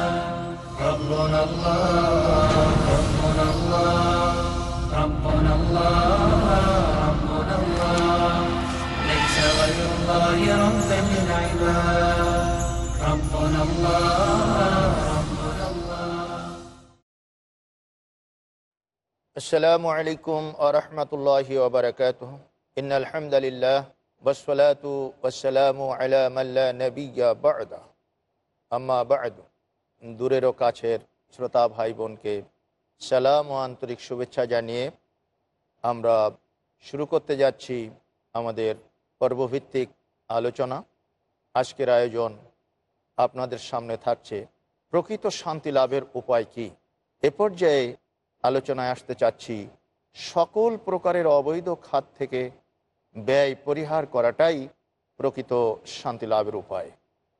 ربنا الله ربنا الله ربنا الله. ربنا الله ليس غير الله ربنا الله ربنا الله. السلام عليكم ورحمة الله وبركاته. إن الحمد لله والصلاة والسلام على من لا نبي بعد أما بعد দূরের ও কাছের শ্রোতা ভাই বোনকে সালাম ও আন্তরিক শুভেচ্ছা জানিয়ে আমরা শুরু করতে যাচ্ছি আমাদের পর্বভিত্তিক আলোচনা। আজকের আয়োজন আপনাদের সামনে থাকছে, প্রকৃত শান্তি লাভের উপায় কি? এ পর্যায়ে আলোচনায় আসতে চাচ্ছি, সকল প্রকারের অবৈধ খাত থেকে ব্যয় পরিহার করাটাই প্রকৃত শান্তি লাভের উপায়।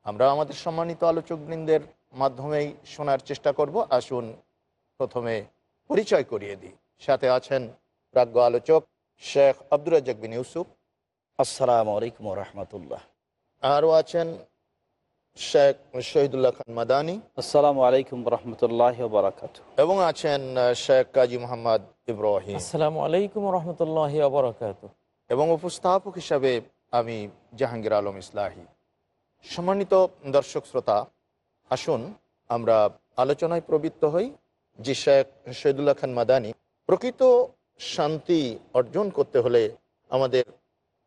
আমরা আমাদের সম্মানিত আলোচকবৃন্দের মাধ্যমেই শোনার চেষ্টা করব। আসুন প্রথমে পরিচয় করিয়ে দিই। সাথে আছেন প্রাজ্ঞ আলোচক শেখ আব্দুর বিন ইউসুফ। আসসালামু আলাইকুম রহমতুল্লাহ। আরও আছেন শেখ শহীদুল্লাহ খান মাদানী। আসসালামু আলাইকুম রহমতুল্লাহ বারাকাত এবং আছেন শেখ কাজী মোহাম্মদ ইব্রাহিম। আসসালামু আলাইকুম রহমতুল্লাহ আবরকাত এবং উপস্থাপক হিসাবে আমি জাহাঙ্গীর আলম ইসলাহি। সম্মানিত দর্শক শ্রোতা আসুন, আমরা আলোচনায় প্রবৃত্ত হই। যে শেখ শহীদুল্লাহ খান মাদানী, প্রকৃত শান্তি অর্জন করতে হলে আমাদের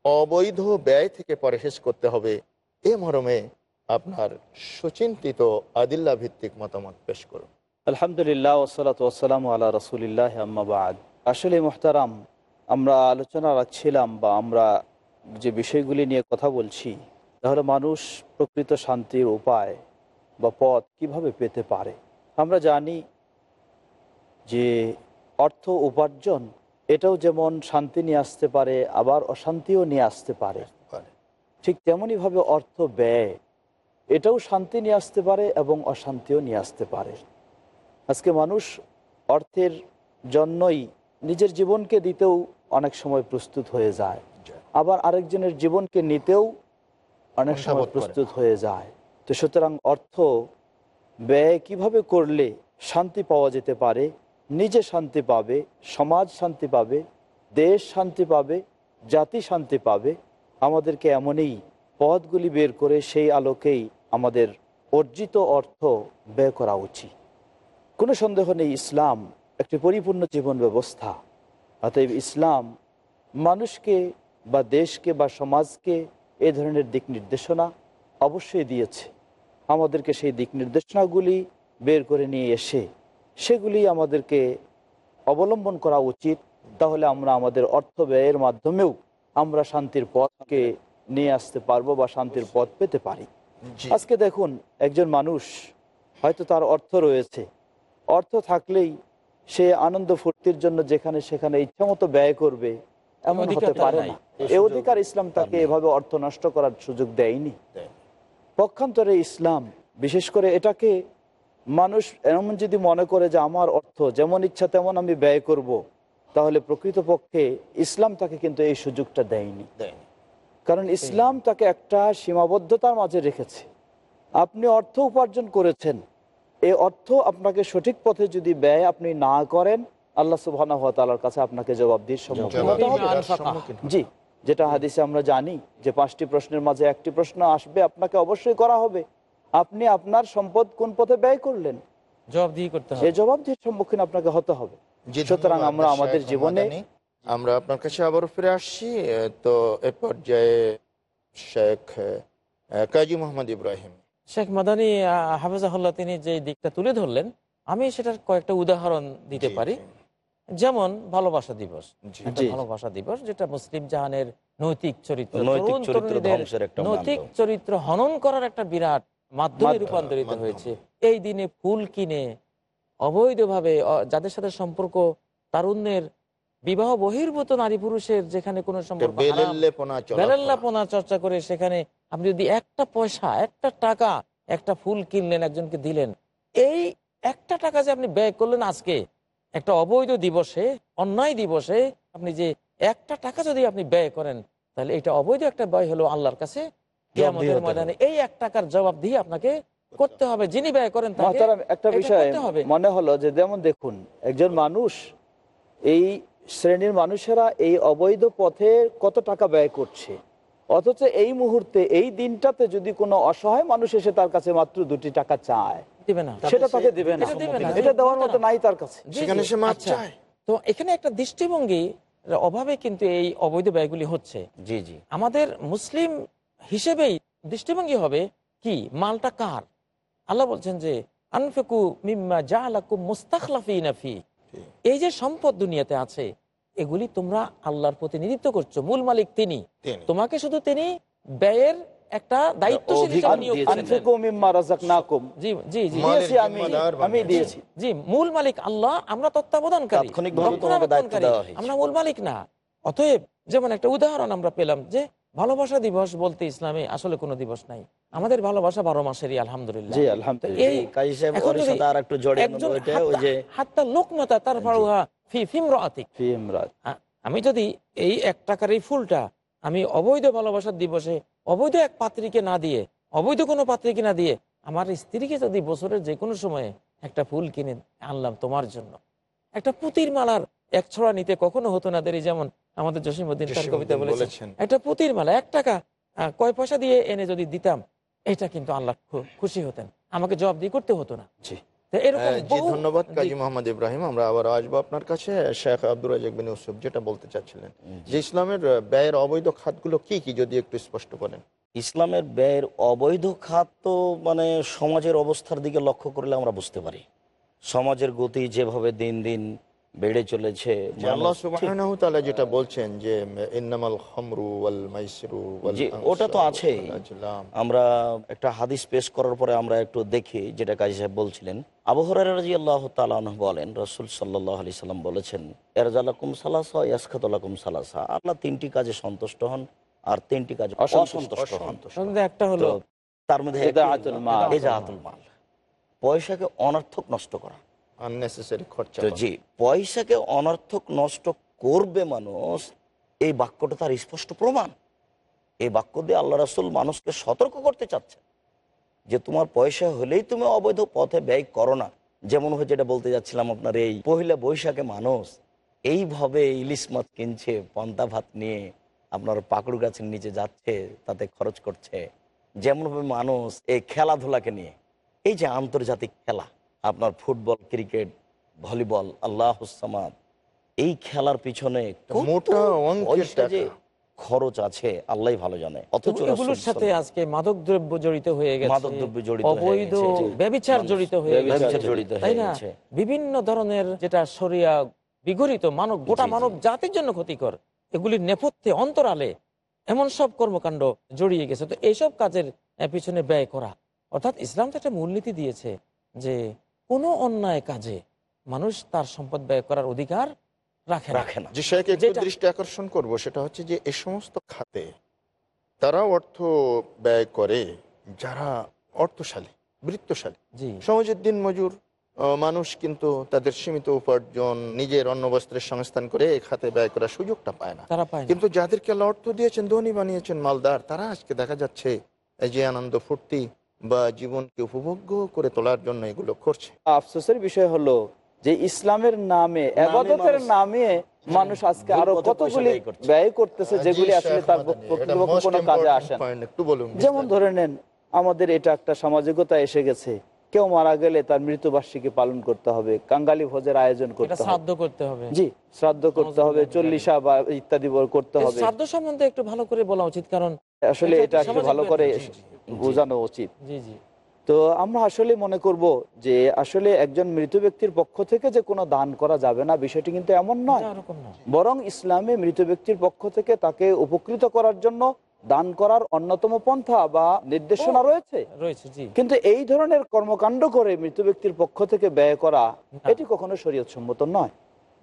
অবৈধ ব্যয় থেকে পরহেজ করতে হবে। এ মরমে আপনার সুচিন্তিত আদিল্লা ভিত্তিক মতামত পেশ করুন। আলহামদুলিল্লাহ ওসালাত ওসালাম আল্লাহ রসুলিল্লাহ আম্মাবাদ আসলে মোহতারাম, আমরা আলোচনা রাখছিলাম বা আমরা যে বিষয়গুলি নিয়ে কথা বলছি, তাহলে মানুষ প্রকৃত শান্তির উপায় বা পথ কীভাবে পেতে পারে? আমরা জানি যে অর্থ উপার্জন এটাও যেমন শান্তি নিয়ে আসতে পারে আবার অশান্তিও নিয়ে আসতে পারে। ঠিক তেমনইভাবে অর্থ ব্যয় এটাও শান্তি নিয়ে আসতে পারে এবং অশান্তিও নিয়ে আসতে পারে। আজকে মানুষ অর্থের জন্যই নিজের জীবনকে দিতেও অনেক সময় প্রস্তুত হয়ে যায়। আবার আরেকজনের জীবনকে নিতেও অনেক সময় প্রস্তুত হয়ে যায়। তো সুতরাং অর্থ ব্যয় কীভাবে করলে শান্তি পাওয়া যেতে পারে? নিজে শান্তি পাবে, সমাজ শান্তি পাবে, দেশ শান্তি পাবে, জাতি শান্তি পাবে? আমাদেরকে এমনই পথগুলি বের করে সেই আলোকেই আমাদের অর্জিত অর্থ ব্যয় করা উচিত। কোনো সন্দেহ নেই, ইসলাম একটি পরিপূর্ণ জীবন ব্যবস্থা। অতএব ইসলাম মানুষকে বা দেশকে বা সমাজকে এ ধরনের দিক নির্দেশনা অবশ্যই দিয়েছে। আমাদেরকে সেই দিক নির্দেশনাগুলি বের করে নিয়ে এসে সেগুলি আমাদেরকে অবলম্বন করা উচিত। তাহলে আমরা আমাদের অর্থ ব্যয়ের মাধ্যমেও আমরা শান্তির পথকে নিয়ে আসতে পারব বা শান্তির পথ পেতে পারি। আজকে দেখুন একজন মানুষ হয়তো তার অর্থ রয়েছে। অর্থ থাকলেই সে আনন্দ ফুর্তির জন্য যেখানে সেখানে ইচ্ছা মতো ব্যয় করবে এমন হতে পারে না। এ অধিকার ইসলাম তাকে এভাবে অর্থ নষ্ট করার সুযোগ দেয়নি। পক্ষান্তরে ইসলাম বিশেষ করে এটাকে মানুষ এমন যদি মনে করে যে আমার অর্থ যেমন ইচ্ছা তেমন আমি ব্যয় করব। তাহলে প্রকৃতপক্ষে ইসলাম তাকে কিন্তু এই সুযোগটা দেয়নি দেয়নি। কারণ ইসলাম তাকে একটা সীমাবদ্ধতার মাঝে রেখেছে আপনি অর্থ উপার্জন করেছেন এই অর্থ আপনাকে সঠিক পথে যদি ব্যয় আপনি না করেন আল্লাহ সুবাহ কাছে আপনাকে হতে হবে। সম্মুখীন জি যেটা হাদিসে আমরা জানি যে পাঁচটি প্রশ্নের মাঝে একটি প্রশ্ন আসবে আপনাকে অবশ্যই করা হবে। আপনি আপনার সম্পদ কোন পথে ব্যয় করলেন? জবাবদিহি করতে হবে। জবাবদিহির সম্মুখীন আপনাকে হতে হবে। সুতরাং আমরা আমাদের জীবনে আমরা আপনার কাছে আবারও ফিরে আসছি। তো এ পর্যায়ে শেখ কাজী মোহাম্মদ ইব্রাহিম। শেখ মাদানী হাফেজাহুল্লাহ তিনি যে দিকটা তুলে ধরলেন আমি সেটার কয়েকটা উদাহরণ দিতে পারি। যেমন ভালোবাসা দিবস। ভালোবাসা দিবস যেটা মুসলিম জাহানের নৈতিক চরিত্র নৈতিক তরুণ চরিত্র তরুণীদের নৈতিক চরিত্র হনন করার একটা বিরাট মাধ্যমে রূপান্তরিত হয়েছে। এই দিনে ফুল কিনে অবৈধভাবে যাদের সাথে সম্পর্ক তারুণ্যের বিবাহ বহির্ভূত নারী পুরুষের যেখানে কোনো সম্পর্ক বেলাল্লাপনা চর্চা করে সেখানে আপনি যদি একটা পয়সা একটা টাকা একটা ফুল কিনলেন একজনকে দিলেন এই একটা টাকা যে আপনি ব্যয় করলেন আজকে একটা অবৈধ দিবসে অন্যায় দিবসে আপনি যে একটা টাকা যদি আপনি ব্যয় করেন তাহলে এটা অবৈধ একটা ব্যয় হলো আল্লাহর কাছে ময়দানে। এই এক টাকার জবাব দিয়ে আপনাকে করতে হবে। যিনি ব্যয় করেন একটা বিষয় মনে হলো যে যেমন দেখুন একজন মানুষ এই শ্রেণির মানুষেরা এই অবৈধ পথে কত টাকা ব্যয় করছে। অথচ এই মুহূর্তে এই দিনটাতে যদি কোনো অসহায় মানুষ এসে তার কাছে মাত্র দুটি টাকা চায় দিবে না সেটা তাকে দিবে না। এটা দিবে না। এটা দেওয়ার মতো নাই তার কাছে। সেখানে সে মাপ আচ্ছা। চায়। তো এখানে একটা দৃষ্টিভঙ্গি অভাবে কিন্তু এই অবৈধ ব্যয়গুলি হচ্ছে। জি জি। আমাদের মুসলিম হিসেবেই দৃষ্টিভঙ্গি হবে কি মালটা কার? আল্লাহ বলছেন যে আনফেকু মিম্মা জালাকুম মুস্তাখলাফিনা ফি। এই যে সম্পদ দুনিয়াতে আছে এগুলি তোমরা আল্লাহর প্রতিনিধিত্ব করছ। মূল মালিক তিনি। তোমাকে শুধু তিনি ব্যয়ের একটা দায়িত্বশীল আমি। দিয়েছি। জি মূল মালিক আল্লাহ আমরা তত্ত্বাবধানকারী। আমরা মূল মালিক না। অতএব যেমন একটা উদাহরণ আমরা পেলাম যে ভালোবাসা দিবস বলতে ইসলামে আসলে কোনো দিবস নাই। আমাদের ভালোবাসা বারো মাসেরই আলহামদুলিল্লাহ। আমি যদি এই এক টাকার এই ফুলটা আমি অবৈধ ভালোবাসার দিবসে অবৈধ এক পাত্রীকে না দিয়ে অবৈধ কোনো পাত্রীকে না দিয়ে আমার স্ত্রীকে যদি বছরের যে কোনো সময়ে একটা ফুল কিনে আনলাম তোমার জন্য। একটা পুতির মালার এক ছড়া নিতে কখনো হতো না দেরি যেমন আমাদের জসিমুদ্দিন তার কবিতা বলেছেন। একটা পুতির মালা এক টাকা কয় পয়সা দিয়ে এনে যদি দিতাম এটা কিন্তু আল্লাহ খুশি হতেন। আমাকে জবাব দিয়ে করতে হতো না। হ্যাঁ, জি ধন্যবাদ কাজী মোহাম্মদ ইব্রাহিম। আমরা আবার আসব আপনার কাছে। শেখ আব্দুর রাজাক বিন ইউসুফ যেটা বলতে চাচ্ছিলেন। যে ইসলামের ব্যয়ের অবৈধ খাতগুলো কি কি যদি একটু স্পষ্ট করেন ইসলামের ব্যয়ের অবৈধ খাত তো মানে সমাজের অবস্থার দিকে লক্ষ্য করলে আমরা বুঝতে পারি। সমাজের গতি যেভাবে দিন দিন বেড়ে চলেছে আল্লাহ সুবহানাহু তাআলা যেটা বলছেন যে ইন্নামাল খামরু ওয়াল মাইসিরু ওয়াল ওটা তো আজলাম। আমরা একটা হাদিস পেশ করার পরে আমরা একটু দেখি যেটা কাজী সাহেব বলছিলেন। বলেন রসুল সাল্লাম বলেছেন সালাসা সালাসা। আল্লাহ তিনটি কাজে সন্তুষ্ট হন আর তিনটি কাজে অসন্তুষ্ট, অসন্তুষ্ট হন। একটা হলো তার মধ্যে পয়সাকে অনর্থক নষ্ট করা। Unnecessary খরচা তো জি পয়সাকে অনর্থক নষ্ট করবে মানুষ এই বাক্যটা তার স্পষ্ট প্রমাণ। এই বাক্য দিয়ে আল্লাহ রাসুল মানুষকে সতর্ক করতে চাচ্ছে যে তোমার পয়সা হলেই তুমি অবৈধ পথে ব্যয় করো না। যেমন হয়ে যেটা বলতে যাচ্ছিলাম আপনার এই পহিলা বৈশাখে মানুষ এইভাবে ইলিশ মাছ কিনছে পন্তা ভাত নিয়ে আপনার পাকুড় গাছের নিচে যাচ্ছে তাতে খরচ করছে। যেমনভাবে মানুষ এই খেলাধুলাকে নিয়ে এই যে আন্তর্জাতিক খেলা আপনার ফুটবল ক্রিকেট ভলিবল আল্লাহ এই খেলার পিছনে। খরচ আছে আল্লাহ ভালো জানে অথচ এগুলোর সাথে আজকে মাদক দ্রব্য জড়িত হয়ে গেছে মাদকদ্রব্য জড়িত অবৈধ। ব্যবিচার জড়িত হয়ে গেছে জড়িত তাই না বিভিন্ন ধরনের যেটা সরিয়া বিগড়িত মানব গোটা। মানব জাতির জন্য ক্ষতিকর এগুলির নেপথ্যে অন্তরালে এমন সব কর্মকাণ্ড জড়িয়ে গেছে তো এইসব কাজের পিছনে ব্যয় করা অর্থাৎ ইসলাম তো একটা মূলনীতি দিয়েছে যে কোনো অন্যায় কাজে মানুষ তার সম্পদ ব্যয় করার অধিকার রাখে রাখে না। যেটা- দৃষ্টি আকর্ষণ করব সেটা হচ্ছে যে এই সমস্ত খাতে তারা অর্থ ব্যয় করে যারা অর্থশালী বৃত্তশালী। জি। সমাজের দিন মজুর মানুষ কিন্তু তাদের সীমিত উপার্জন নিজের অন্ন বস্ত্রের সংস্থান করে এই খাতে ব্যয় করার সুযোগটা পায় না। তারা পায় না। কিন্তু যাদেরকে অর্থ দিয়েছেন ধনী বানিয়েছেন মালদার তারা আজকে দেখা যাচ্ছে এই যে আনন্দ ফুর্তি বা জীবনকে উপভোগ্য করে তোলার জন্য এগুলো করছে। আফসোসের বিষয় হলো যে ইসলামের নামে আবাদতের নামে মানুষ আজকে আরও কতগুলি ব্যয় করতেছে যেগুলি আসলে তার কোনো কাজে আসে না। যেমন ধরে নেন আমাদের এটা একটা সামাজিকতা এসে গেছে। কেউ মারা গেলে তার মৃত্যুবার্ষিকী পালন করতে হবে কাঙ্গালি ভোজের আয়োজন করতে করতে হবে। জি শ্রাদ্ধ করতে হবে চল্লিশা বা ইত্যাদি করতে হবে। শ্রাদ্ধ সম্বন্ধে একটু ভালো করে বলা উচিত কারণ আসলে এটা এটা একটু ভালো করে বোঝানো উচিত। জি জি। তো আমরা আসলে মনে করব যে আসলে একজন মৃত ব্যক্তির পক্ষ থেকে যে কোনো দান করা যাবে না বিষয়টি কিন্তু এমন নয়। বরং ইসলামে মৃত ব্যক্তির পক্ষ থেকে তাকে উপকৃত করার জন্য দান করার অন্যতম পন্থা বা নির্দেশনা রয়েছে। কিন্তু এই ধরনের কর্মকাণ্ড করে মৃত ব্যক্তির পক্ষ থেকে ব্যয় করা এটি কখনো শরীয়ত সম্মত নয়।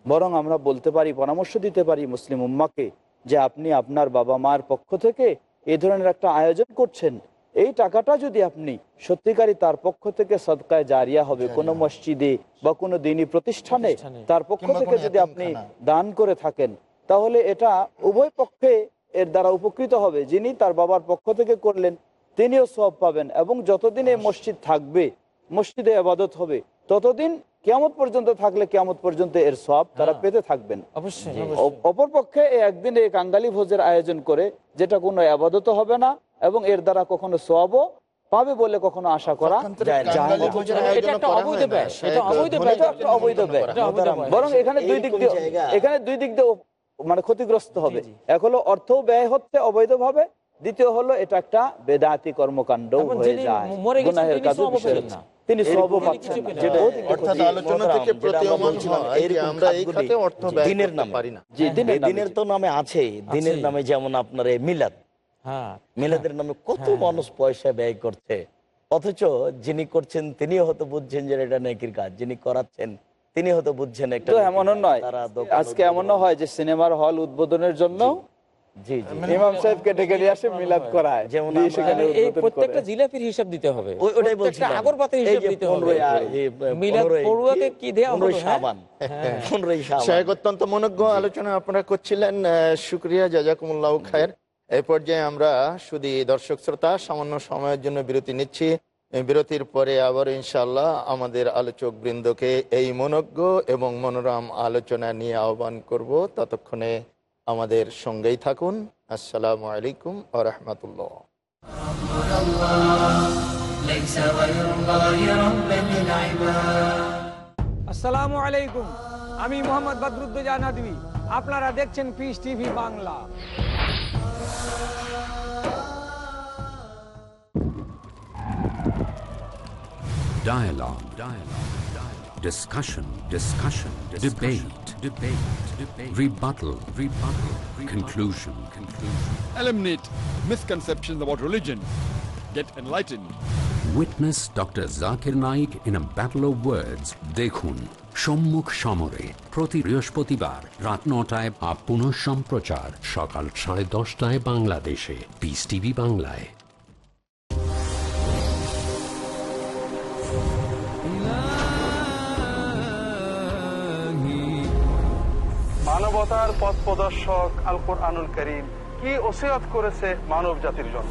বরং আমরা বলতে পারি পরামর্শ দিতে পারি মুসলিম উম্মাকে যে আপনি আপনার বাবা মার পক্ষ থেকে এই ধরনের একটা আয়োজন করছেন। এই টাকাটা যদি আপনি সত্যিকারই তার পক্ষ থেকে সদকায় জারিয়া হবে কোনো মসজিদে বা কোনো দিনী প্রতিষ্ঠানে। তার পক্ষ থেকে যদি আপনি দান করে থাকেন তাহলে এটা উভয় পক্ষে এর দ্বারা উপকৃত হবে। যিনি তার বাবার পক্ষ থেকে করলেন তিনিও সব পাবেন এবং যতদিন এই মসজিদ থাকবে মসজিদে আবাদত হবে ততদিন কেয়ামত পর্যন্ত থাকলে কেয়ামত পর্যন্ত এর সব তারা পেতে থাকবেন। অবশ্যই ও- অবশ্যই। অপর পক্ষে একদিন এই কাঙ্গালি ভোজের আয়োজন করে যেটা কোনো আবাদত হবে না এবং এর দ্বারা কখনো সবও পাবে বলে কখনো আশা করা। বরং এখানে দুই দিক দিয়ে এখানে দুই দিক দিয়ে মানে ক্ষতিগ্রস্ত হবে। এক হলো অর্থ ব্যয় হচ্ছে অবৈধভাবে দ্বিতীয় হলো এটা একটা বেদাতি কর্মকাণ্ড হয়ে যায়। গুনাহের তিনি দিনের নামে। পারি না। জি দিনের নামে। দিনের তো নামে আছে দিনের নামে যেমন আপনার এই মিলাদ মিলাদের নামে কত হ্যাঁ। মানুষ পয়সা ব্যয় করছে। অথচ যিনি করছেন তিনি হয়তো বুঝছেন যে এটা নেকির কাজ। যিনি করাচ্ছেন তিনি হয়তো বুঝছেন একটা এমনও নয়। আজকে এমনও হয় যে সিনেমার হল উদ্বোধনের জন্য জি জি ইমাম সাহেবকে ডেকে নিয়ে আসে মিলাদ করায়। যেমন দিয়ে আমরা- সেখানে এই উদ্বোধন প্রত্যেকটা করে। জিলাপির হিসাব দিতে হবে। ওটাই প্রত্যেকটা বলছিলাম। হিসাব দিতে হবে। 15 এই মিলাদ 15 পড়ুয়াকে কি দেয়া হলো, 15 হ্যাঁ? সাবান 15 সাবান শাহেক অত্যন্ত মনজ্ঞ আলোচনা আপনারা করছিলেন। আহ, শুক্রিয়া জাজাকুমুল্লাহ খায়ের। এই পর্যায়ে আমরা শুধু দর্শক শ্রোতা সামান্য সময়ের জন্য বিরতি নিচ্ছি। বিরতির পরে আবার ইনশাল্লাহ আমাদের আলোচক বৃন্দকে এই মনজ্ঞ এবং মনোরম আলোচনা নিয়ে আহ্বান করব। ততক্ষণে আমাদের সঙ্গেই থাকুন। আসসালামু আলাইকুম আ আসসালামু আলাইকুম। আমি মোহাম্মদ বদরুদ্দোজা নদী আপনারা দেখছেন peace TV Bangla Dialogue. Dialogue. Dialogue. Discussion. Discussion. Debate. Debate. Debate. Rebuttal. Rebuttal. Conclusion. Conclusion. eliminate misconceptions about religion, get enlightened. Witness Dr. Zakir Naik in a battle of words. দেখুন সম্মুখ সমরে প্রতি বৃহস্পতিবার রাত নটায় বা পুনঃ সম্প্রচার সকাল সাড়ে দশটায় বাংলাদেশে। পিস টিভি বাংলায়। মানবতার পথ প্রদর্শক আল কোরআনুল করিম কি ওসিয়ত করেছে মানব জাতির জন্য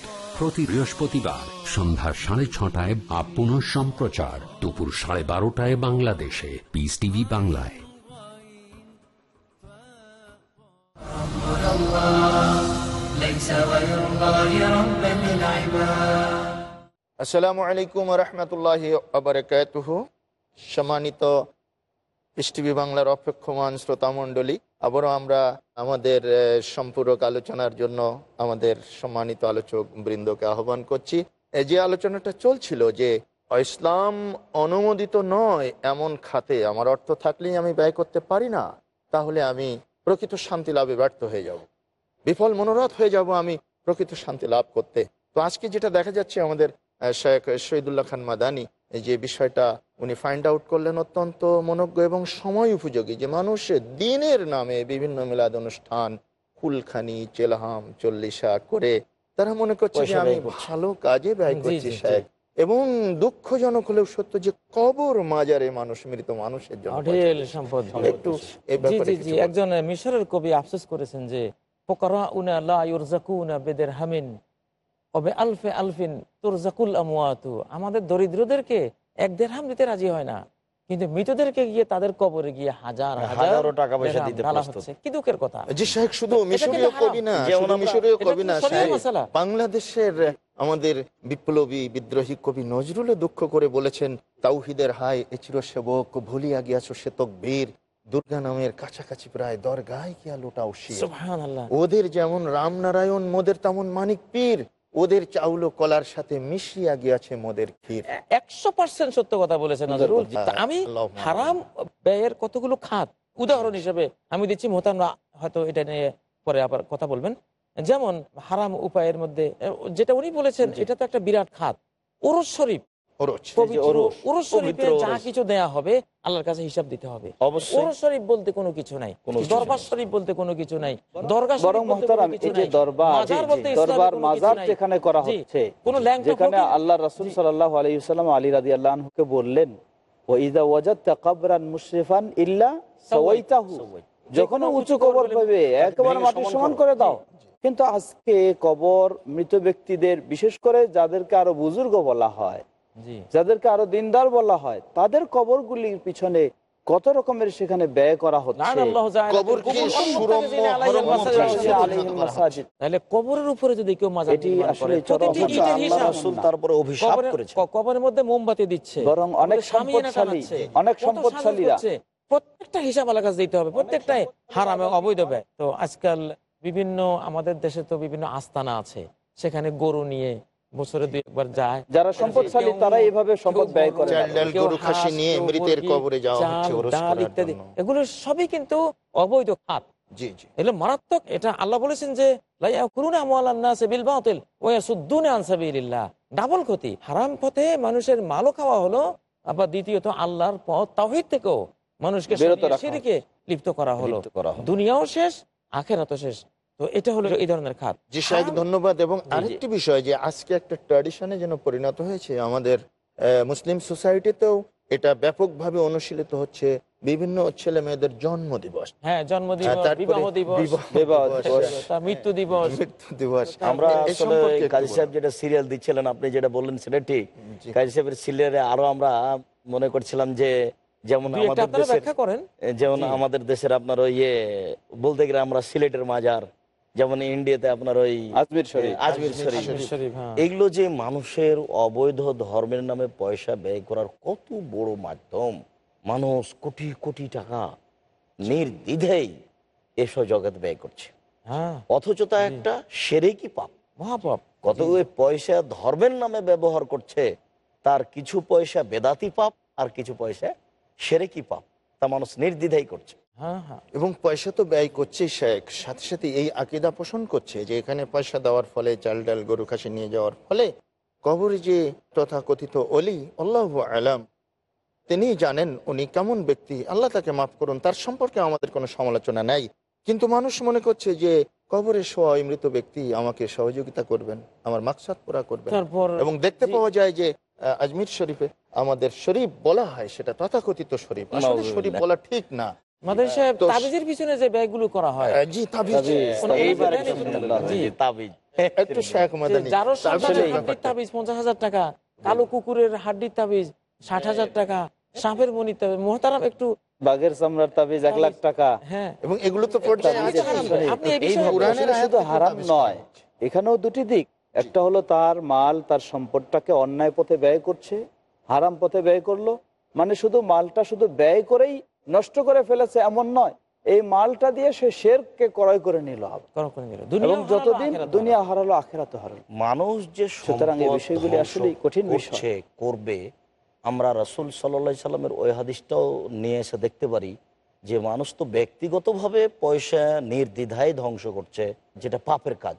প্রতি বৃহস্পতিবার সন্ধ্যা সাড়ে ছটায় বা পুনঃ সম্প্রচার দুপুর সাড়ে বারোটায় বাংলাদেশে। পিস টিভি বাংলায়। আসসালামু আলাইকুম রহমতুল্লাহ সম্মানিত পৃষ্টিভি বাংলার অপেক্ষমান শ্রোতামণ্ডলী, আবারও আমরা আমাদের সম্পূরক আলোচনার জন্য আমাদের সম্মানিত আলোচক বৃন্দকে আহ্বান করছি। এই যে আলোচনাটা চলছিল যে ইসলাম অনুমোদিত নয় এমন খাতে, আমার অর্থ থাকলেই আমি ব্যয় করতে পারি না, তাহলে আমি প্রকৃত শান্তি লাভে ব্যর্থ হয়ে যাব। বিফল মনোরথ হয়ে যাব আমি প্রকৃত শান্তি লাভ করতে। তো আজকে যেটা দেখা যাচ্ছে আমাদের শেখ শহীদুল্লাহ খান মাদানি এই যে বিষয়টা উনি ফাইন্ড আউট করলেন অত্যন্ত মনজ্ঞ এবং সময় উপযোগী যে মানুষ দিনের নামে বিভিন্ন মিলাদ অনুষ্ঠান কুলখানি চেলহাম চল্লিশা করে তারা মনে করছে যে আমি ভালো কাজে ব্যয় করছি জি। এবং দুঃখজনক হলেও সত্য যে কবর মাজারে মানুষ মৃত মানুষের জন্য একটু। একজন মিশরের কবি আফসোস করেছেন যে পোকারা উনা লা ইউরজাকুনা বেদের হামিন অবে আলফে আলফিন তুরজাকুল আমাদের দরিদ্রদেরকে এক দেড়হাম দিতে রাজি হয় না। কিন্তু মৃতদেরকে গিয়ে তাদের কবরে গিয়ে হাজার হাজারো টাকা পয়সা দিতে প্রস্তুত। কি দুঃখের কথা? জি শেখ শুধু মিশরীয় কবি না শুধু মিশরীয় কবি না। বাংলাদেশের আমাদের বিপ্লবী বিদ্রোহী কবি নজরুলও দুঃখ করে বলেছেন তাওহিদের হায় এ চিরসেবক ভুলিয়া গিয়াছ সে তকবীর দুর্গা নামের কাছাকাছি প্রায় দরগায় গিয়া লোটাও। ওদের যেমন রামনারায়ণ মোদের তেমন মানিক পীর। ওদের চাউল কলার সাথে মিশিয়া গিয়াছে মোদের ক্ষীর। একশো পার্সেন্ট সত্য কথা বলেছেন আমি হারাম ব্যয়ের কতগুলো খাত? উদাহরণ হিসেবে আমি দিচ্ছি মোহতামরা হয়তো এটা নিয়ে পরে আবার কথা বলবেন। যেমন হারাম উপায়ের মধ্যে যেটা উনি বলেছেন এটা তো একটা বিরাট খাত। ওরস শরীফ ওরচ পবিত্র ওরস, ওরস শরীফে পবিত্র যা কিছু দেয়া হবে আল্লাহর কাছে হিসাব দিতে হবে। ওরস শরীফ বলতে কোনো কিছু নাই। দরবার শরীফ বলতে কোনো কিছু নাই। দরগা শরীফ বরং বলতে কোনো মহতারাম কিছু এই যে নাই। দরবার মাজার বলতে ইসলামে দরবার কোনো কিছু মাজার নাই। যেখানে করা হচ্ছে যেখানে ফকির- আল্লাহ রাসুল সাল্লাহ আলাইসাল্লাম আলী রাদি আল্লাহকে বললেন মুশরিফান ইল্লা সাওয়াইতাহু। যখন উঁচু কবর পাবে একেবারে মাটি সমান করে দাও। কিন্তু আজকে কবর মৃত ব্যক্তিদের বিশেষ করে যাদেরকে আরও বুজুর্গ বলা হয় যাদেরকে আরও দিনদার বলা হয় তাদের কবরগুলির পিছনে কত রকমের সেখানে ব্যয় করা হচ্ছে? কুবুর কবরের উপরে যদি কেউ কবরের- করেছে ক- কবরের মধ্যে মোমবাতি দিচ্ছে বরং অনেক সম্পদশালী অনেক কত সম্পদশালীরা। প্রত্যেকটা হিসাব আলাদা কাছে দিতে হবে প্রত্যেকটাই হারাম অবৈধ ব্যয়। তো আজকাল বিভিন্ন আমাদের দেশে তো বিভিন্ন আস্তানা আছে সেখানে গরু নিয়ে বছরে দুই একবার যায়। যারা সম্পদশালী তারা এইভাবে সম্পদ ব্যয় করে চাল, গরু, খাসি নিয়ে মৃতের কবরে যাওয়া হচ্ছে ওরস করার জন্য। এগুলো সবই কিন্তু অবৈধ খাত। জি জি। এগুলো মারাত্মক। এটা আল্লাহ বলেছেন যে ডাবল ক্ষতি। হারাম পথে মানুষের মালও খাওয়া হলো আবার দ্বিতীয়ত আল্লাহর পথ তাহিদ থেকেও মানুষকে বিরত লিপ্ত করা হলো। লিপ্ত করা হলো। দুনিয়াও শেষ আখেরাতও শেষ। তো এটা হলো এই ধরনের খাত জি শাহেক ধন্যবাদ। এবং আরেকটি বিষয় যে আজকে একটা ট্র্যাডিশনে যেন পরিণত হয়েছে আমাদের আহ, মুসলিম সোসাইটিতেও এটা ব্যাপকভাবে অনুশীলিত হচ্ছে বিভিন্ন ছেলে মেয়েদের জন্ম দিবস হ্যাঁ জন্ম হ্যাঁ, দিবস বিবাহ দিবস বিবাহ বিবাহ দিবস, দিবস। তার মৃত্যু দিবস। মৃত্যু দিবস। আমরা আসলে কাজী সাহেব যেটা সিরিয়াল দিচ্ছিলেন আপনি যেটা বললেন সেটা ঠিক। কাজী সাহেবের সিরিয়ালে আরও আমরা মনে করছিলাম যে যেমন আমাদের দেশের যেমন আমাদের দেশের আপনার ওই ইয়ে বলতে গেলে আমরা সিলেটের মাজার যেমন ইন্ডিয়াতে আপনার ওই আজমির শরীফ। আজমির হ্যাঁ। এগুলো যে মানুষের অবৈধ ধর্মের নামে পয়সা ব্যয় করার কত বড় মাধ্যম মানুষ কোটি কোটি টাকা নির্দ্বিধেই এসব জগৎ ব্যয় করছে। হ্যাঁ। অথচ তা একটা সেরে কি পাপ? মহাপাপ। কত পয়সা ধর্মের নামে ব্যবহার করছে তার কিছু পয়সা বেদাতি পাপ আর কিছু পয়সা সেরে কি পাপ। তা মানুষ নির্দ্বিধাই করছে। এবং পয়সা তো ব্যয় করছে শেখ সাথে সাথে এই আকিদা পোষণ করছে যে এখানে পয়সা দেওয়ার ফলে চাল ডাল গরু খাসি নিয়ে যাওয়ার ফলে কবরে যে তথাকথিত অলি আল্লাহ আলাম তিনি জানেন উনি কেমন ব্যক্তি। আল্লাহ তাকে মাফ করুন তার সম্পর্কে আমাদের কোনো সমালোচনা নাই। কিন্তু মানুষ মনে করছে যে কবরে শোয়া মৃত ব্যক্তি আমাকে সহযোগিতা করবেন আমার মাকসাদ পুরা করবেন। এবং দেখতে পাওয়া যায় যে আজমির শরীফে আমাদের শরীফ বলা হয় সেটা তথাকথিত শরীফ। আসলে শরীফ বলা ঠিক না। মাদের সাহেব তাবিজের পিছনে যে ব্যয়গুলো করা হয় জি তাবিজ। তাবিজ, কোনো এইবার ব্যাপার নেই। জি। তাবিজ। একটু শেখ মাদানি। যারও হাড্ডির তাবিজ পঞ্চাশ হাজার টাকা কালো কুকুরের হাড্ডির তাবিজ ষাট হাজার টাকা সাপের মনির তাবিজ মোহতারাম একটু বাঘের চামড়ার তাবিজ এক লাখ টাকা। হ্যাঁ। এবং এগুলো তো শুধু হারাম নয় এখানেও দুটি দিক। একটা হলো তার মাল তার সম্পদটাকে অন্যায় পথে ব্যয় করছে হারাম পথে ব্যয় করল। মানে শুধু মালটা শুধু ব্যয় করেই নষ্ট করে ফেলেছে এমন নয়। এই মালটা দিয়ে সে শেরকে ক্রয় করে নিল। এবং যতদিন দুনিয়া হারালো। আখেরাতে হারালো। মানুষ যে সুতরাং এই বিষয়গুলি আসলেই কঠিন বিষয়। করবে আমরা রসুল সাল্লা সাল্লামের ওই হাদিসটাও নিয়ে এসে দেখতে পারি যে মানুষ তো ব্যক্তিগতভাবে পয়সা নির্দ্বিধায় ধ্বংস করছে যেটা পাপের কাজ।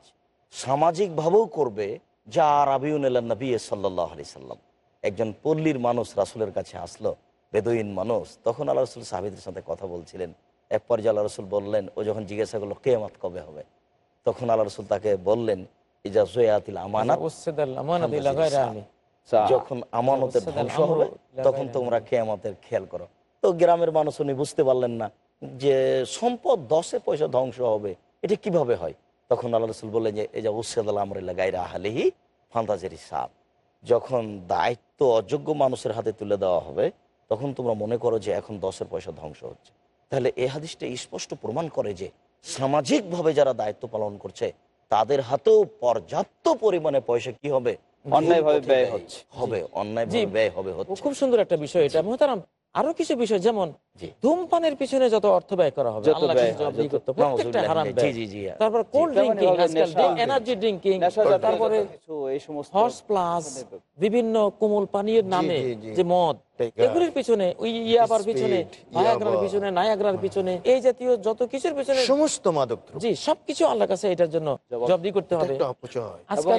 সামাজিকভাবেও করবে যা আর রাবিউন নবী সাল্লাহ আলি সাল্লাম। একজন পল্লীর মানুষ রাসুলের কাছে আসলো বেদুইন মানুষ তখন আল্লাহ রসুল সাহাবিদের সাথে কথা বলছিলেন। এক পর্যায়ে আল্লাহ রসুল বললেন ও যখন জিজ্ঞাসা করল কেয়ামত কবে হবে? তখন আল্লাহ রসুল তাকে বললেন ইজা জয়াতিল আমানাত। যখন আমানতের ধ্বংস হবে তখন তোমরা কেয়ামতের খেয়াল করো। তো গ্রামের মানুষ উনি বুঝতে পারলেন না যে সম্পদ দশে পয়সা ধ্বংস হবে এটা কীভাবে হয়? তখন আল্লাহ রসুল বললেন যে এই যে উসেদ আমরিল্লা গাইরা আহলিহি ফান্তাজের সাপ যখন দায়িত্ব অযোগ্য মানুষের হাতে তুলে দেওয়া হবে তখন তোমরা মনে করো যে এখন দশের পয়সা ধ্বংস হচ্ছে। তাহলে এ হাদিসটা স্পষ্ট প্রমাণ করে যে সামাজিকভাবে যারা দায়িত্ব পালন করছে তাদের হাতেও পর্যাপ্ত পরিমাণে পয়সা কি হবে? অন্যায়ভাবে ব্যয় ব্যয় হচ্ছে। হবে অন্যায়ভাবে ব্যয় হবে হচ্ছে। খুব সুন্দর একটা বিষয় এটা। মোহতারাম আরও কিছু বিষয় যেমন। ধূমপানের পিছনে যত অর্থ ব্যয় করা হবে তারপর কোল্ড ড্রিঙ্কিং এনার্জি ড্রিঙ্কিং তারপরে হর্স প্লাস বিভিন্ন কোমল পানীয়ের নামে। যে মদ এগুলির পিছনে ওই ইয়াবার পিছনে ভায়াগ্রার পিছনে নায়াগ্রার পিছনে এই জাতীয় যত কিছুর পিছনে সমস্ত মাদক জি সবকিছু আল্লাহ কাছে এটার জন্য জব্দি করতে হবে।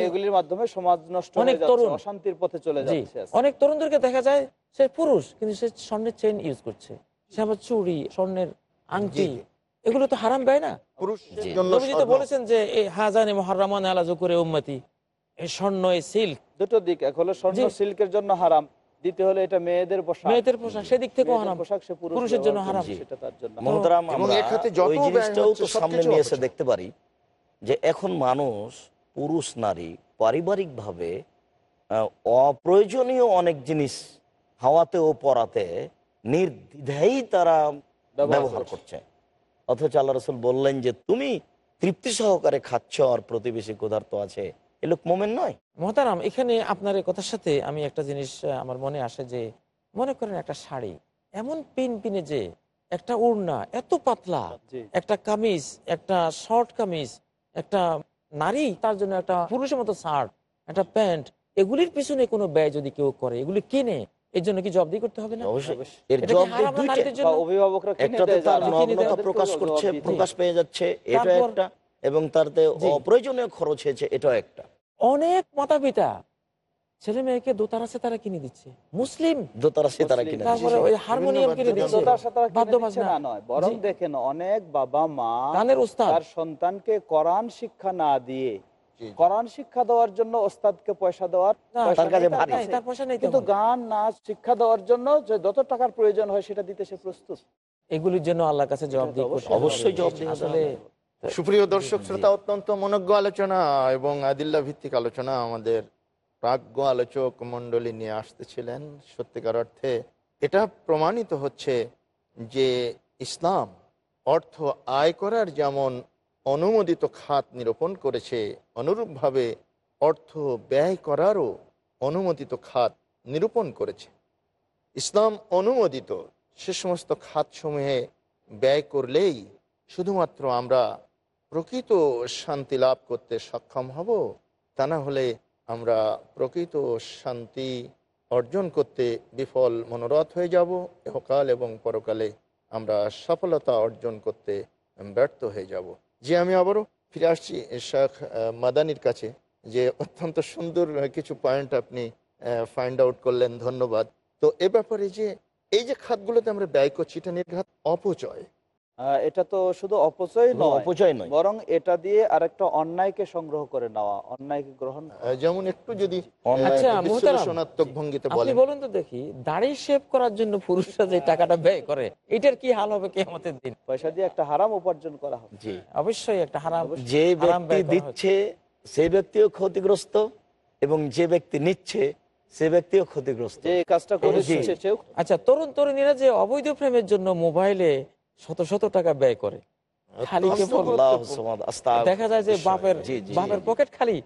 এগুলির মাধ্যমে সমাজ নষ্ট অনেক তরুণ- অশান্তির পথে চলে যাচ্ছে অনেক তরুণদেরকে দেখা যায় সে পুরুষ কিন্তু সে স্বর্ণের চেইন ইউজ করছে। সে আবার চুড়ি স্বর্ণের আংটি। এগুলো তো হারাম ব্যয় না? পুরুষের জি। জন্য নবীজি তো বলেছেন যে এই হাজানে মহারামান আলা জুকুরে উম্মতি। স্বর্ণ সিল্ক। দুটো দিক এক হলো স্বর্ণ সিল্কের জন্য হারাম দ্বিতীয় হলো এটা মেয়েদের পোশাক। মেয়েদের পোশাক সেদিক থেকেও হারাম। পোশাক সে পুরুষের জন্য হারাম। সেটা তার জন্য। মহতরাম আমরা ওই জিনিসটাও তো সামনে নিয়ে এসে দেখতে পারি যে এখন মানুষ পুরুষ নারী পারিবারিকভাবে আহ, অপ্রয়োজনীয় অনেক জিনিস হাওয়াতে ও পরাতে নির্দ্বিধাই তারা ব্যবহার করছে। অথচ আল্লাহ রসুল বললেন যে তুমি তৃপ্তি সহকারে খাচ্ছ আর প্রতিবেশী ক্ষুধার্ত আছে। এ লোক মোমেন নয়। মহতারাম এখানে আপনার এই কথার সাথে আমি একটা জিনিস আমার মনে আসে যে মনে করেন একটা শাড়ি এমন পিন পিনে যে একটা উড়না এত পাতলা একটা কামিজ একটা শর্ট কামিজ একটা নারী তার জন্য একটা পুরুষের মতো শার্ট একটা প্যান্ট এগুলির পিছনে কোনো ব্যয় যদি কেউ করে এগুলি কিনে এর জন্য কি জব্দি করতে হবে না? তার প্রকাশ করছে প্রকাশ পেয়ে যাচ্ছে এটা একটা এবং তারতে জি। অপ্রয়োজনীয় খরচ হয়েছে এটাও একটা। অনেক মাতা পিতা ছেলে মেয়েকে দোতারা সে তারা কিনে দিচ্ছে। মুসলিম দোতারা সে তারা কিনে তারপরে ওই হারমোনিয়াম কিনে দিচ্ছে। তার সাথে তারা কিনে দিচ্ছে না নয় বরং দেখেন অনেক বাবা মা গানের উস্তাদ তার সন্তানকে কোরআন শিক্ষা না দিয়ে। কোরআন শিক্ষা দেওয়ার জন্য ওস্তাদকে পয়সা দেওয়ার তার কাছে ভারী। নাই, তার পয়সা নেই কিন্তু গান নাচ শিক্ষা দেওয়ার জন্য যে যত টাকার প্রয়োজন হয় সেটা দিতে সে প্রস্তুত। এগুলির জন্য আল্লাহর কাছে জবাব দিয়ে অবশ্যই- অবশ্যই জবাব দিতে আসলে সুপ্রিয় দর্শক শ্রোতা অত্যন্ত মনজ্ঞ আলোচনা এবং আদিল্লা ভিত্তিক আলোচনা আমাদের প্রাজ্ঞ আলোচক মণ্ডলী নিয়ে আসতেছিলেন। সত্যিকার অর্থে এটা প্রমাণিত হচ্ছে যে ইসলাম অর্থ আয় করার যেমন অনুমোদিত খাত নিরূপণ করেছে অনুরূপভাবে অর্থ ব্যয় করারও অনুমোদিত খাত নিরূপণ করেছে। ইসলাম অনুমোদিত সে সমস্ত খাতসমূহে ব্যয় করলেই শুধুমাত্র আমরা প্রকৃত শান্তি লাভ করতে সক্ষম হব, তা না হলে আমরা প্রকৃত শান্তি অর্জন করতে বিফল মনোরথ হয়ে যাব। এহকাল এবং পরকালে আমরা সফলতা অর্জন করতে ব্যর্থ হয়ে যাব। যে আমি আবারও ফিরে আসছি শেখ মাদানির কাছে। যে অত্যন্ত সুন্দর কিছু পয়েন্ট আপনি ফাইন্ড আউট করলেন, ধন্যবাদ। তো এ ব্যাপারে যে এই যে খাতগুলোতে আমরা ব্যয় করছি, এটা নির্ঘাত অপচয়। এটা তো শুধু অপচয় নয় অপচয় নয়। বরং এটা দিয়ে আরেকটা অন্যায়কে সংগ্রহ করে নেওয়া অন্যায়কে গ্রহণ যেমন একটু যদি আচ্ছা, বিশ্লেষণাত্মক ভঙ্গিতে আপনি বলেন। বলুন তো দেখি দাড়ি শেভ করার জন্য পুরুষরা যে টাকাটা ব্যয় করে এটার কি হাল হবে কেমতের দিন? পয়সা দিয়ে একটা হারাম উপার্জন করা হবে। জি। অবশ্যই একটা হারাম যে হারাম ব্যক্তি ব্যয় দিচ্ছে সেই ব্যক্তিও ক্ষতিগ্রস্ত এবং যে ব্যক্তি নিচ্ছে সে ব্যক্তিও ক্ষতিগ্রস্ত। যে কাজটা আচ্ছা তরুণ তরুণীরা যে অবৈধ প্রেমের জন্য মোবাইলে শত শত টাকা ব্যয় করে। দেখা যায় যে বাপের। বাপের পকেট খালি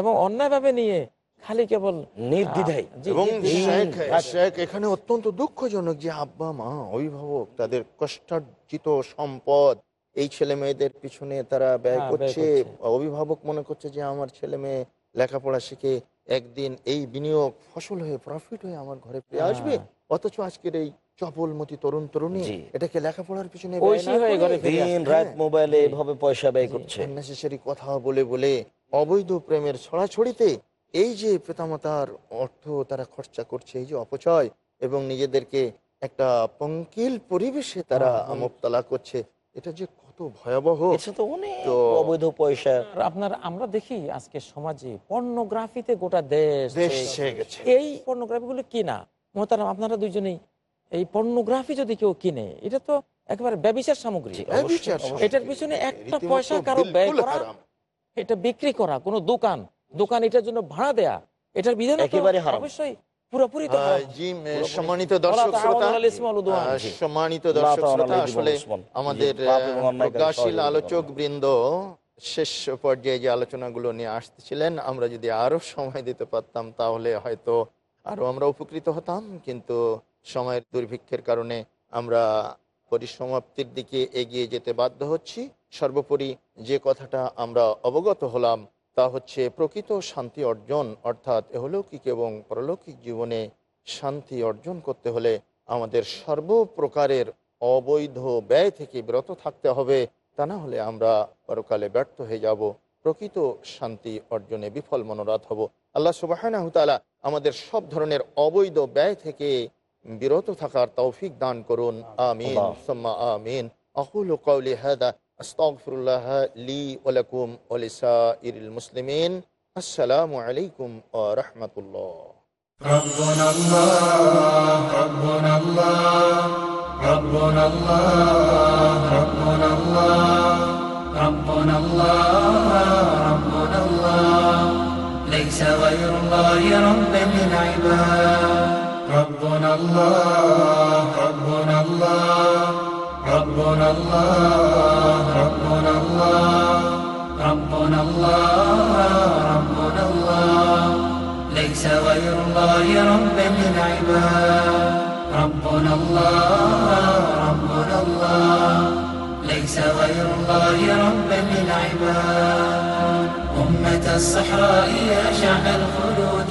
এবং অন্যায় ভাবে নিয়ে খালি কেবল নির্দ্বিধায় এবং শেখ শেখ এখানে অত্যন্ত দুঃখজনক যে আব্বা মা অভিভাবক তাদের কষ্টার্জিত সম্পদ এই ছেলে মেয়েদের পিছনে তারা ব্যয় হ্যাঁ, করছে করছে। অভিভাবক মনে করছে যে আমার ছেলে মেয়ে লেখাপড়া শিখে একদিন এই বিনিয়োগ ফসল হয়ে প্রফিট হয়ে আমার ঘরে ফিরে হ্যাঁ। আসবে অথচ আজকের এই চপলমতি তরুণ তরুণী এটাকে লেখাপড়ার পিছনে হয়ে ঘরে ফিরে দিন রাত মোবাইলে এভাবে পয়সা ব্যয় করছে। কথা বলে বলে অবৈধ প্রেমের ছড়াছড়িতে এই যে পিতামাতার অর্থ তারা খরচা করছে এই যে অপচয় এবং নিজেদেরকে একটা পঙ্কিল পরিবেশে তারা মোবতলা করছে এটা যে কত ভয়াবহ। অনেক তো অবৈধ পয়সা। আর আপনার আমরা দেখি আজকে সমাজে পর্নোগ্রাফিতে গোটা দেশ দেশ দেশ- ছেয়ে গেছে। এই পর্নোগ্রাফি গুলো কিনা মোহতারাম আপনারা দুইজনেই এই পর্নোগ্রাফি যদি কেউ কিনে এটা তো একেবারে ব্যবসার সামগ্রী। এটার পিছনে একটা পয়সা কারও ব্যয় করা এটা বিক্রি করা কোনো দোকান। দোকান এটার জন্য ভাড়া দেয়া এটার বিধান একেবারে অবশ্যই পুরোপুরি তো আহ, হারাম। জি আহ, সম্মানিত দর্শক শ্রোতা তাআওয়ানু আলাল ইসমি ওয়াল উদওয়ান। আহ, সম্মানিত দর্শক শ্রোতা আলাল ইসমি ওয়াল আসলে আমাদের জি, পাপ এবং আহ, অন্যায় কাজে প্রজ্ঞাশীল আলোচক বৃন্দ শেষ পর্যায়ে যে আলোচনাগুলো নিয়ে আসতেছিলেন আমরা যদি আরও সময় দিতে পারতাম তাহলে হয়তো আরও আমরা উপকৃত হতাম কিন্তু সময়ের দুর্ভিক্ষের কারণে আমরা পরিসমাপ্তির দিকে এগিয়ে যেতে বাধ্য হচ্ছি। সর্বোপরি যে কথাটা আমরা অবগত হলাম তা হচ্ছে প্রকৃত শান্তি অর্জন, অর্থাৎ এহলৌকিক এবং পরলৌকিক জীবনে শান্তি অর্জন করতে হলে আমাদের সর্বপ্রকারের অবৈধ ব্যয় থেকে বিরত থাকতে হবে। তা না হলে আমরা পরকালে ব্যর্থ হয়ে যাব। প্রকৃত শান্তি অর্জনে বিফল মনোরাত হব। আল্লাহ সুবাহ আমাদের সব ধরনের অবৈধ ব্যয় থেকে বিরত থাকার তৌফিক দান করুন আমিন আল্লাহ। সুম্মা আমিন أقول قولي هذا أستغفر الله لي ولكم ولسائر المسلمين السلام عليكم ورحمة الله ربنا الله ربنا الله ربنا الله ربنا الله الله ربنا الله ربنا الله ربنا الله ربنا الله ربنا الله ليس غير الله ربا للعباد ربنا الله ربنا الله ليس غير الله ربا للعباد أمة الصحراء يا شعب الخلود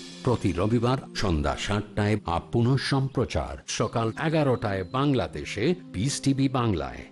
প্রতি রবিবার সন্ধ্যা সাতটায় আপ পুনঃ সম্প্রচার সকাল এগারোটায় বাংলাদেশে পিস টিভি বাংলায়।